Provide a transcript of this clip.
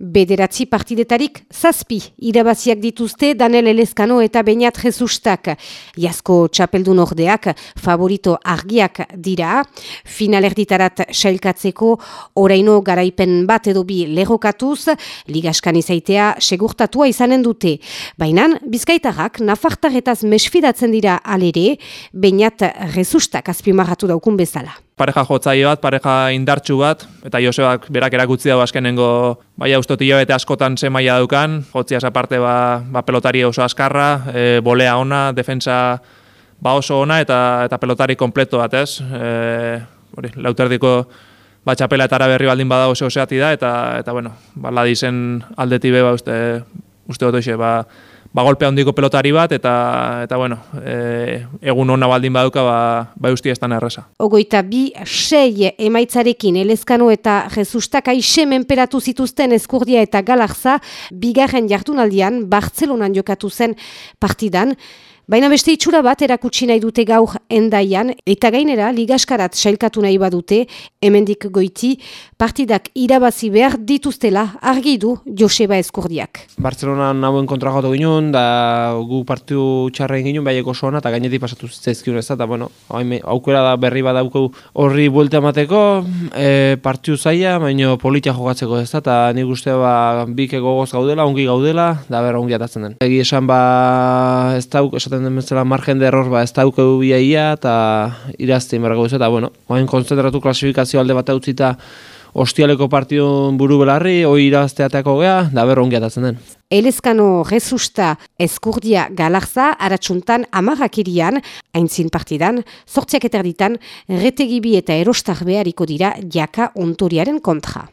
Bederatzi partidetarik zazpi irabaziak dituzte Daniel Elezkano eta Beñat Jesustak. Jasko txapeldun ordeak favorito argiak dira. Final erditarat sailkatzeko oraino garaipen bat edo bi lerokatuz, ligaskan izaitea segurtatua izanen dute. Baina, bizkaitarrak nafartaretaz mesfidatzen dira alere, Beñat Jesustak azpimarratu daukun bezala pareja jotzaile bat, pareja indartsu bat, eta Josebak berak erakutzi dago azkenengo bai austoti bete askotan ze maila daukan, jotziaz aparte ba, ba pelotari oso askarra, e, bolea ona, defensa ba oso ona eta eta pelotari kompleto bat, ez? E, hori, lauterdiko ba txapela eta berri baldin bada oso oseati da eta eta bueno, ba ladizen aldeti be ba uste uste dut ba ba, golpe handiko pelotari bat, eta, eta bueno, e, egun hona baldin baduka, ba, ba usti ez erresa. Ogoita bi, sei emaitzarekin, elezkano eta jesustak aixe menperatu zituzten eskurdia eta galarza, bigarren jardunaldian, Bartzelonan jokatu zen partidan, Baina beste itxura bat erakutsi nahi dute gaur endaian, eta gainera ligaskarat sailkatu nahi badute, hemendik goiti, partidak irabazi behar dituztela argi du Joseba Eskurdiak. Bartzelona nahuen kontra jatu ginen, da gu partiu txarren ginen, bai eko soana, eta gainetik pasatu zaizkiun ez da, bueno, aukera da berri badauko horri buelta emateko, e, partiu zaia, baina politia jokatzeko ez da, eta nik uste ba, bik gogoz gaudela, ongi gaudela, da ber ongi atatzen den. Egi esan ba, ez dauk, esaten den bezala margen de error ba ez daukeu biaia eta irazte inbarako eta bueno, oain konzentratu klasifikazio alde bat utzita ostialeko partidun buru belarri, hoi irazteateako gea, da berro atatzen den. Elezkano Jesusta Eskurdia Galarza aratsuntan amagakirian, haintzin partidan, sortziak eterditan, retegibi eta erostar behariko dira jaka ontoriaren kontra.